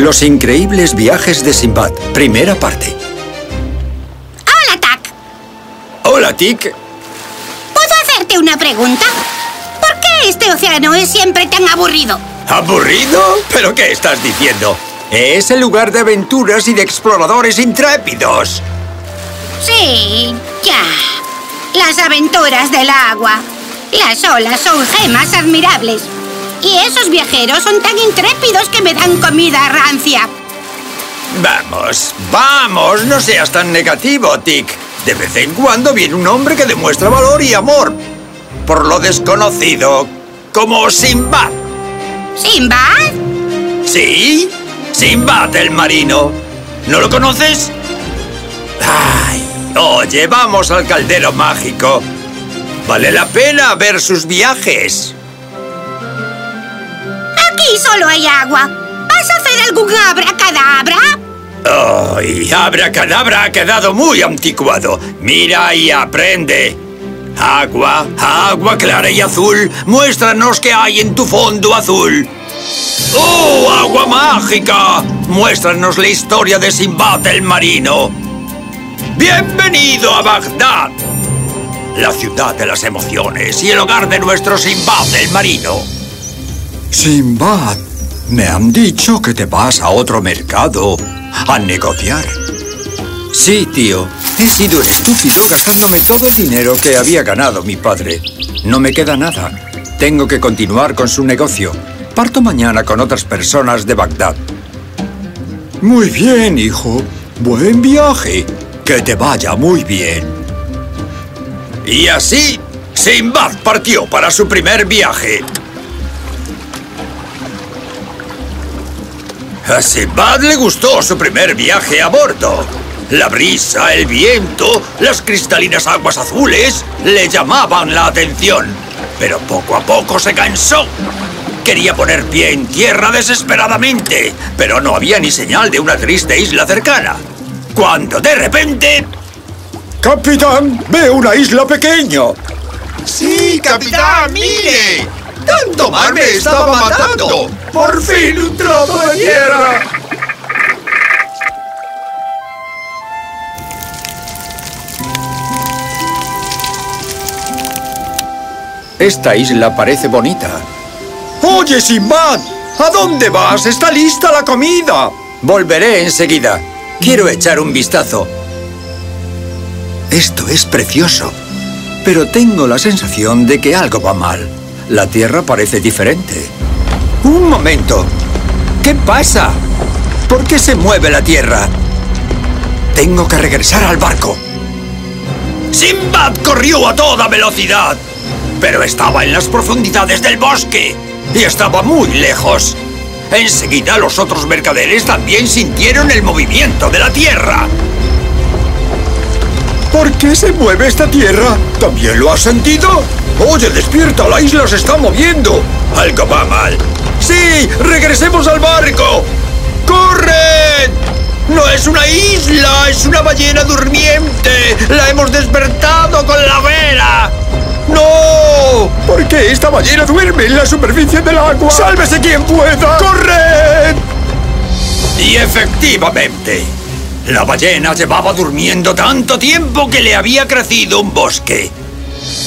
Los increíbles viajes de Sinbad, primera parte. Hola, Tac. Hola, Tic. ¿Puedo hacerte una pregunta? ¿Por qué este océano es siempre tan aburrido? ¿Aburrido? ¿Pero qué estás diciendo? Es el lugar de aventuras y de exploradores intrépidos. Sí, ya. Las aventuras del agua. Las olas son gemas admirables. Y esos viajeros son tan intrépidos que me dan comida rancia. Vamos, vamos, no seas tan negativo, Tic. De vez en cuando viene un hombre que demuestra valor y amor por lo desconocido, como Sinbad. ¿Sinbad? ¿Sí? Sinbad el marino. ¿No lo conoces? Ay, oye, vamos al caldero mágico. Vale la pena ver sus viajes. Solo hay agua. ¿Vas a hacer algún abracadabra? ¡Ay! Abracadabra ha quedado muy anticuado. Mira y aprende. Agua, agua clara y azul, muéstranos qué hay en tu fondo azul. ¡Oh, agua mágica! Muéstranos la historia de Sinbad el marino. ¡Bienvenido a Bagdad! La ciudad de las emociones y el hogar de nuestro Sinbad el marino. Sinbad, me han dicho que te vas a otro mercado a negociar. Sí, tío. He sido un estúpido gastándome todo el dinero que había ganado mi padre. No me queda nada. Tengo que continuar con su negocio. Parto mañana con otras personas de Bagdad. Muy bien, hijo. Buen viaje. Que te vaya muy bien. Y así, Sinbad partió para su primer viaje. A Sinbad le gustó su primer viaje a bordo. La brisa, el viento, las cristalinas aguas azules le llamaban la atención. Pero poco a poco se cansó. Quería poner pie en tierra desesperadamente, pero no había ni señal de una triste isla cercana. Cuando de repente... ¡Capitán! ¡Veo una isla pequeña! ¡Sí, capitán! ¡Mire! ¡Tanto mar me estaba matando! ¡Por fin un trozo de tierra! Esta isla parece bonita. ¡Oye, Sinbad! ¿A dónde vas? ¡Está lista la comida! Volveré enseguida. Quiero echar un vistazo. Esto es precioso. Pero tengo la sensación de que algo va mal. La tierra parece diferente. ¡Un momento! ¿Qué pasa? ¿Por qué se mueve la tierra? Tengo que regresar al barco. Sinbad corrió a toda velocidad. Pero estaba en las profundidades del bosque. Y estaba muy lejos. Enseguida los otros mercaderes también sintieron el movimiento de la tierra. ¿Por qué se mueve esta tierra? ¿También lo has sentido? Oye, despierta, la isla se está moviendo. Algo va mal. ¡Sí! ¡Regresemos al barco! ¡Corred! ¡No es una isla! ¡Es una ballena durmiente! ¡La hemos despertado con la vela! ¡No! ¿Por qué esta ballena duerme en la superficie del agua? ¡Sálvese quien pueda! ¡Corred! Y efectivamente, la ballena llevaba durmiendo tanto tiempo que le había crecido un bosque.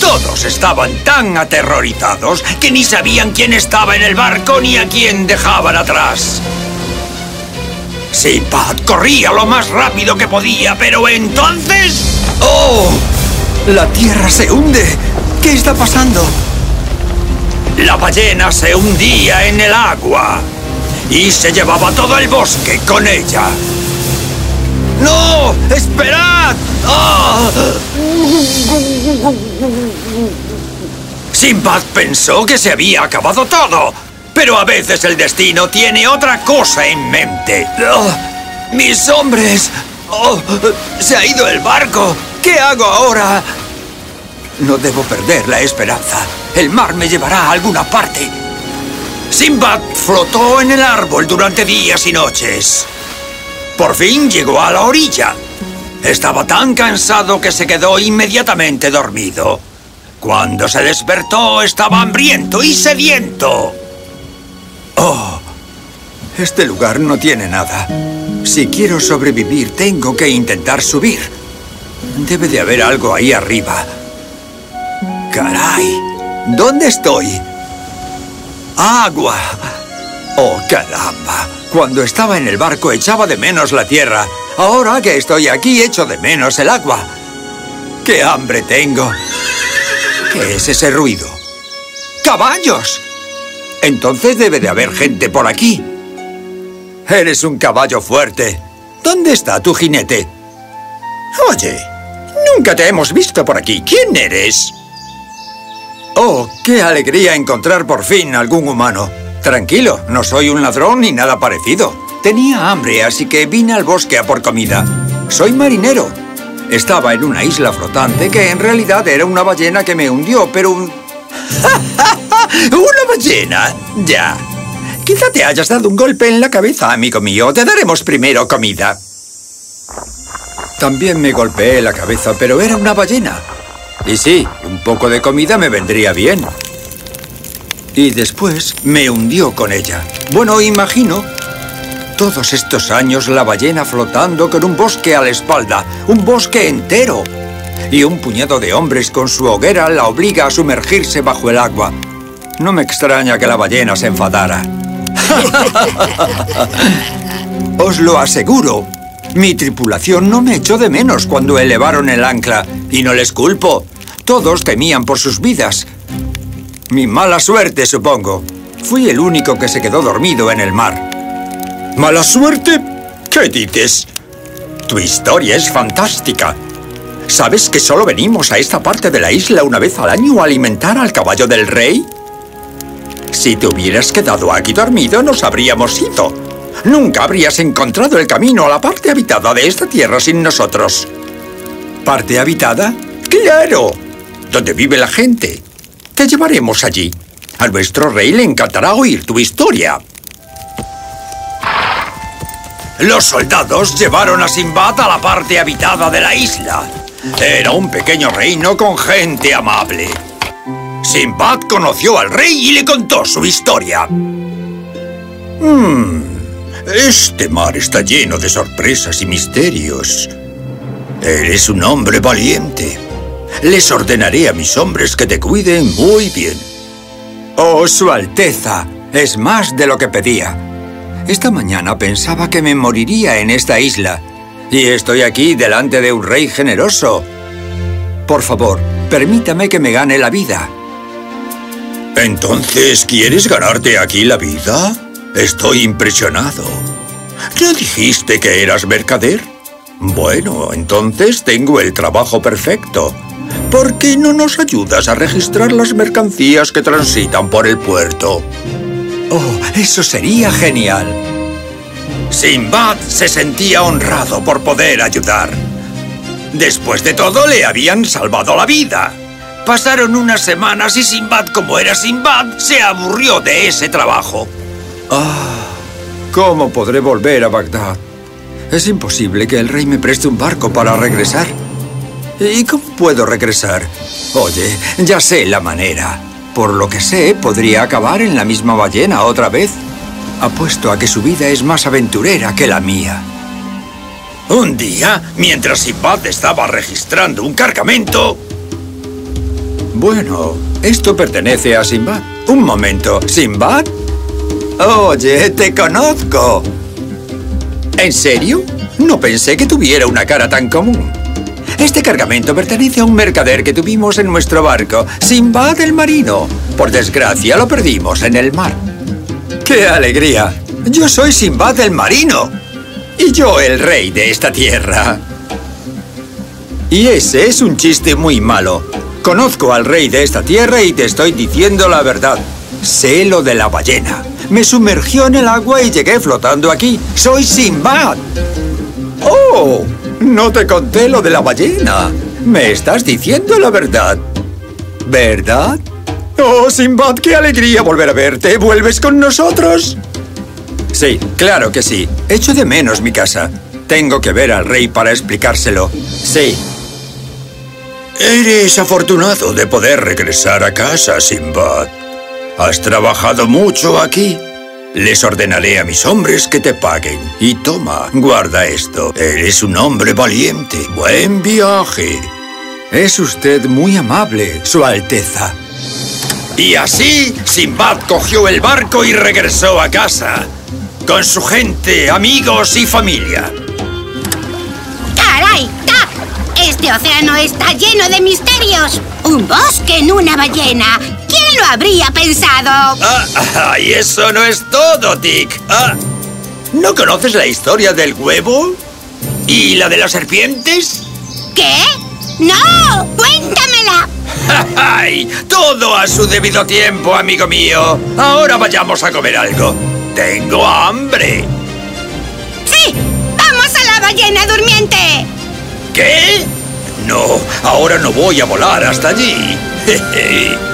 Todos estaban tan aterrorizados que ni sabían quién estaba en el barco ni a quién dejaban atrás. Sinbad corría lo más rápido que podía, pero entonces... ¡Oh! La tierra se hunde. ¿Qué está pasando? La ballena se hundía en el agua y se llevaba todo el bosque con ella. ¡Esperad! ¡Ah! Sinbad pensó que se había acabado todo, pero a veces el destino tiene otra cosa en mente. ¡Oh! ¡Mis hombres! ¡Oh! ¡Se ha ido el barco! ¿Qué hago ahora? No debo perder la esperanza. El mar me llevará a alguna parte. Sinbad flotó en el árbol durante días y noches. Por fin llegó a la orilla. Estaba tan cansado que se quedó inmediatamente dormido. Cuando se despertó estaba hambriento y sediento. ¡Oh! Este lugar no tiene nada. Si quiero sobrevivir, tengo que intentar subir. Debe de haber algo ahí arriba. ¡Caray! ¿Dónde estoy? ¡Agua! ¡Oh, caramba! Cuando estaba en el barco echaba de menos la tierra. Ahora que estoy aquí echo de menos el agua. ¡Qué hambre tengo! ¿Qué es ese ruido? ¡Caballos! Entonces debe de haber gente por aquí. Eres un caballo fuerte. ¿Dónde está tu jinete? Oye, nunca te hemos visto por aquí. ¿Quién eres? Oh, qué alegría encontrar por fin algún humano. Tranquilo, no soy un ladrón ni nada parecido. Tenía hambre, así que vine al bosque a por comida. Soy marinero. Estaba en una isla flotante que en realidad era una ballena que me hundió, pero un... ¿Una ballena? Ya. Quizá te hayas dado un golpe en la cabeza, amigo mío. Te daremos primero comida. También me golpeé la cabeza, pero era una ballena. Y sí, un poco de comida me vendría bien. Y después me hundió con ella. Bueno, imagino. Todos estos años la ballena flotando con un bosque a la espalda. Un bosque entero. Y un puñado de hombres con su hoguera la obliga a sumergirse bajo el agua. No me extraña que la ballena se enfadara. Os lo aseguro. Mi tripulación no me echó de menos cuando elevaron el ancla. Y no les culpo. Todos temían por sus vidas. Mi mala suerte, supongo. Fui el único que se quedó dormido en el mar. ¿Mala suerte? ¿Qué dices? Tu historia es fantástica. ¿Sabes que solo venimos a esta parte de la isla una vez al año a alimentar al caballo del rey? Si te hubieras quedado aquí dormido, nos habríamos ido. Nunca habrías encontrado el camino a la parte habitada de esta tierra sin nosotros. ¿Parte habitada? ¡Claro! Donde vive la gente. Te llevaremos allí. A nuestro rey le encantará oír tu historia. Los soldados llevaron a Simbad a la parte habitada de la isla. Era un pequeño reino con gente amable. Simbad conoció al rey y le contó su historia. Hmm, este mar está lleno de sorpresas y misterios. Eres un hombre valiente. Les ordenaré a mis hombres que te cuiden muy bien. Oh, Su Alteza, es más de lo que pedía. Esta mañana pensaba que me moriría en esta isla. Y estoy aquí delante de un rey generoso. Por favor, permítame que me gane la vida. ¿Entonces quieres ganarte aquí la vida? Estoy impresionado. ¿No dijiste que eras mercader? Bueno, entonces tengo el trabajo perfecto. ¿Por qué no nos ayudas a registrar las mercancías que transitan por el puerto? Oh, eso sería genial. Simbad se sentía honrado por poder ayudar. Después de todo, le habían salvado la vida. Pasaron unas semanas y Simbad, como era Simbad, se aburrió de ese trabajo. Ah, ¿cómo podré volver a Bagdad? Es imposible que el rey me preste un barco para regresar. ¿Y cómo puedo regresar? Oye, ya sé la manera. Por lo que sé, podría acabar en la misma ballena otra vez. Apuesto a que su vida es más aventurera que la mía. Un día, mientras Simbad estaba registrando un cargamento... Bueno, esto pertenece a Simbad. Un momento, ¿Simbad? Oye, te conozco. ¿En serio? No pensé que tuviera una cara tan común. Este cargamento pertenece a un mercader que tuvimos en nuestro barco, Simbad el Marino. Por desgracia, lo perdimos en el mar. ¡Qué alegría! Yo soy Simbad el Marino. Y yo el rey de esta tierra. Y ese es un chiste muy malo. Conozco al rey de esta tierra y te estoy diciendo la verdad. Sé lo de la ballena. Me sumergió en el agua y llegué flotando aquí. ¡Soy Simbad! ¡Oh! No te conté lo de la ballena. Me estás diciendo la verdad. ¿Verdad? Oh, Simbad, qué alegría volver a verte. ¿Vuelves con nosotros? Sí, claro que sí. Echo de menos mi casa. Tengo que ver al rey para explicárselo. Sí. Eres afortunado de poder regresar a casa, Simbad. Has trabajado mucho aquí. Les ordenaré a mis hombres que te paguen. Y toma, guarda esto. Eres un hombre valiente. Buen viaje. Es usted muy amable, Su Alteza. Y así, Simbad cogió el barco y regresó a casa. Con su gente, amigos y familia. ¡Caray, Tac! Este océano está lleno de misterios. Un bosque en una ballena. ¿Quién lo habría pensado? Ah, ah, y eso no es todo, Dick. Ah, ¿No conoces la historia del huevo? ¿Y la de las serpientes? ¿Qué? ¡No! ¡Cuéntamela! ¡Ay! Todo a su debido tiempo, amigo mío. Ahora vayamos a comer algo. ¡Tengo hambre! ¡Sí! ¡Vamos a la ballena durmiente! ¿Qué? No, ahora no voy a volar hasta allí. Jeje.